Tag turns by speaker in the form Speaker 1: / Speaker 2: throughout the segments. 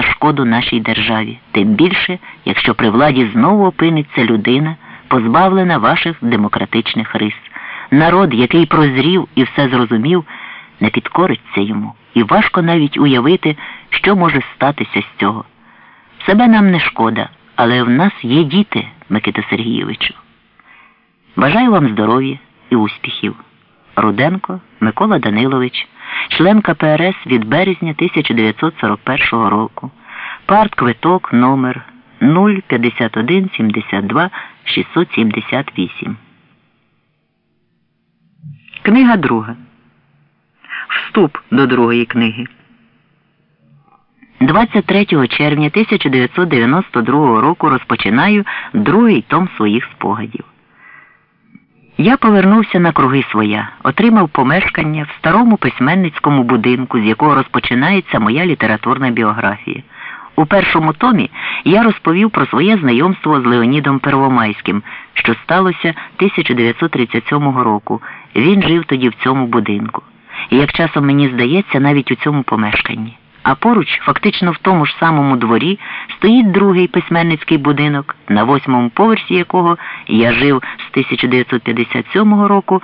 Speaker 1: на шкоду нашій державі, тим більше, якщо при владі знову опиниться людина, позбавлена ваших демократичних рис. Народ, який прозрів і все зрозумів, не підкориться йому, і важко навіть уявити, що може статися з цього. Себе нам не шкода, але в нас є діти, Микита Сергійовичу. Бажаю вам здоров'я і успіхів. Руденко Микола Данилович, член КПРС від березня 1941 року. Партквиток номер 051 72 678. Книга друга. Вступ до другої книги. 23 червня 1992 року розпочинаю другий том своїх спогадів. Я повернувся на круги своя, отримав помешкання в старому письменницькому будинку, з якого розпочинається моя літературна біографія. У першому томі я розповів про своє знайомство з Леонідом Первомайським, що сталося 1937 року. Він жив тоді в цьому будинку. І як часом мені здається, навіть у цьому помешканні. А поруч, фактично в тому ж самому дворі, стоїть другий письменницький будинок, на восьмому поверсі якого я жив з 1957 року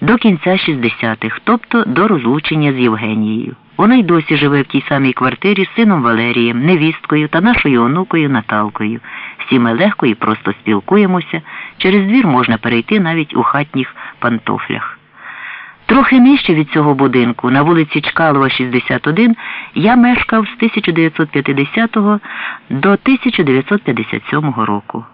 Speaker 1: до кінця 60-х, тобто до розлучення з Євгенією. Вона й досі живе в тій самій квартирі з сином Валерієм, невісткою та нашою онукою Наталкою. Всі ми легко і просто спілкуємося. Через двір можна перейти навіть у хатніх пантофлях. Трохи нижче від цього будинку, на вулиці Чкалова, 61, я мешкав з 1950 до 1957 року.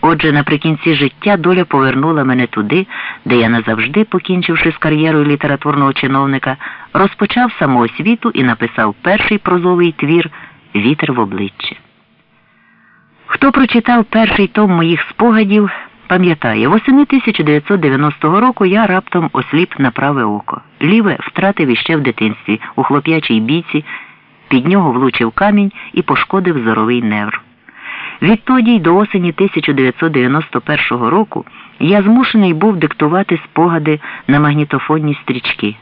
Speaker 1: Отже, наприкінці життя доля повернула мене туди, де я назавжди, покінчивши з кар'єрою літературного чиновника, розпочав самоосвіту і написав перший прозовий твір Вітер в обличчя. Хто прочитав перший том моїх спогадів, пам'ятає, восени 1990 року я раптом осліп на праве око. Ліве втратив іще в дитинстві у хлоп'ячій бійці, під нього влучив камінь і пошкодив зоровий нерв. Відтоді й до осені 1991 року я змушений був диктувати спогади на магнітофонні стрічки.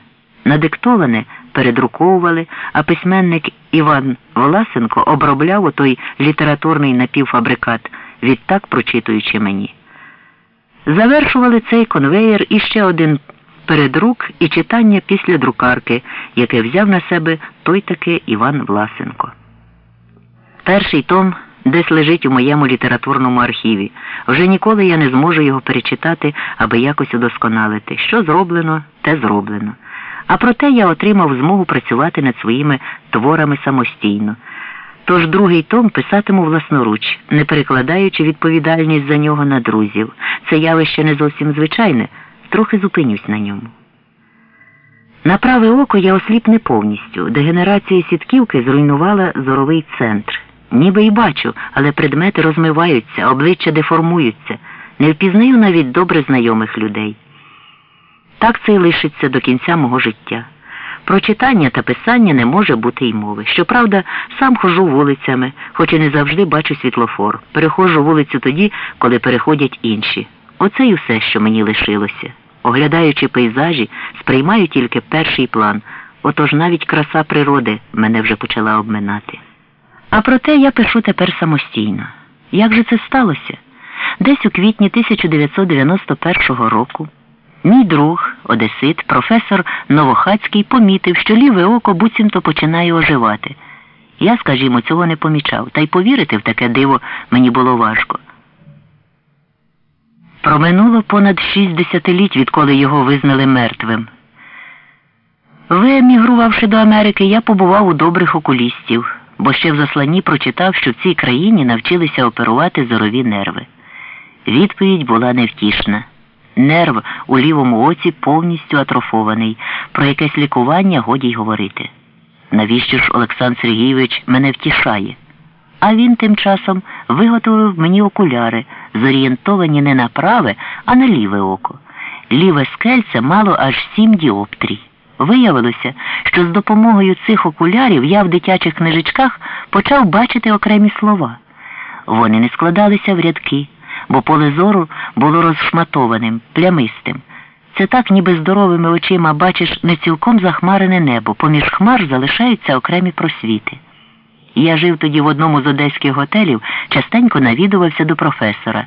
Speaker 1: Надиктоване передруковували, а письменник Іван Власенко обробляв отой літературний напівфабрикат, відтак прочитуючи мені. Завершували цей конвеєр іще один передрук і читання після друкарки, яке взяв на себе той таки Іван Власенко. Перший том десь лежить у моєму літературному архіві. Вже ніколи я не зможу його перечитати, аби якось удосконалити. Що зроблено, те зроблено. А проте я отримав змогу працювати над своїми творами самостійно. Тож другий том писатиму власноруч, не перекладаючи відповідальність за нього на друзів. Це явище не зовсім звичайне, трохи зупинюсь на ньому. На праве око я осліп не повністю. Дегенерація сітківки зруйнувала зоровий центр. Ніби й бачу, але предмети розмиваються, обличчя деформуються, не впізнаю навіть добре знайомих людей. Так це й лишиться до кінця мого життя. Про читання та писання не може бути й мови. Щоправда, сам хожу вулицями, хоч і не завжди бачу світлофор. Перехожу вулицю тоді, коли переходять інші. Оце й усе, що мені лишилося. Оглядаючи пейзажі, сприймаю тільки перший план, отож навіть краса природи мене вже почала обминати. А проте я пишу тепер самостійно. Як же це сталося? Десь у квітні 1991 року мій друг, Одесит, професор Новохацький, помітив, що ліве око буцімто починає оживати. Я, скажімо, цього не помічав, та й повірити в таке диво мені було важко. Проминуло понад шість десятиліть, відколи його визнали мертвим. Виемігрувавши до Америки, я побував у добрих окулістів, бо ще в засланні прочитав, що в цій країні навчилися оперувати зорові нерви. Відповідь була невтішна. Нерв у лівому оці повністю атрофований, про якесь лікування годі й говорити. Навіщо ж Олександр Сергійович мене втішає? А він тим часом виготовив мені окуляри, зорієнтовані не на праве, а на ліве око. Ліве скельце мало аж сім діоптрій. Виявилося, що з допомогою цих окулярів я в дитячих книжечках почав бачити окремі слова. Вони не складалися в рядки, бо поле зору було розшматованим, плямистим. Це так, ніби здоровими очима бачиш не цілком захмарене небо, поміж хмар залишаються окремі просвіти. Я жив тоді в одному з одеських готелів, частенько навідувався до професора.